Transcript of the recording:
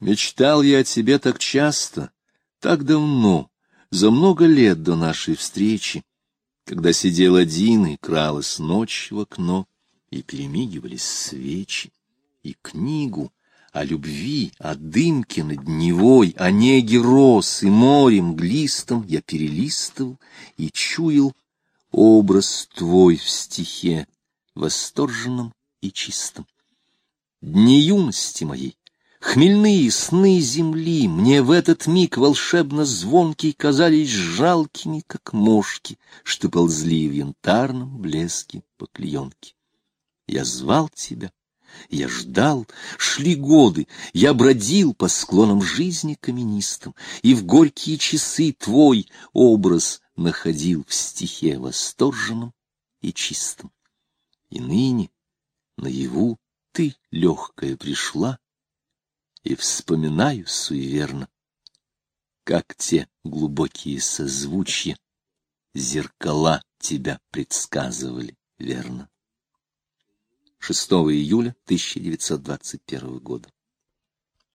Мечтал я о тебе так часто, так давно, за много лет до нашей встречи, когда сидел один и кралась ночь в окно, и перемигивались свечи, и книгу о любви, о дымке над Невой, о неге роз и морем глистом я перелистывал и чуял образ твой в стихе, восторженном и чистом. Дни юности моей, хмельные сны земли, мне в этот миг волшебно звонкие казались жалкими, как мошки, что ползли в янтарном блеске по клеенке. Я звал тебя, я ждал, шли годы, я бродил по склонам жизни каменистым, и в горькие часы твой образ находил в стихе восторженном и чистом. И ныне наяву ты легкая пришла, и вспоминаю суеверно, как те глубокие созвучья зеркала тебя предсказывали верно. 6 июля 1921 года.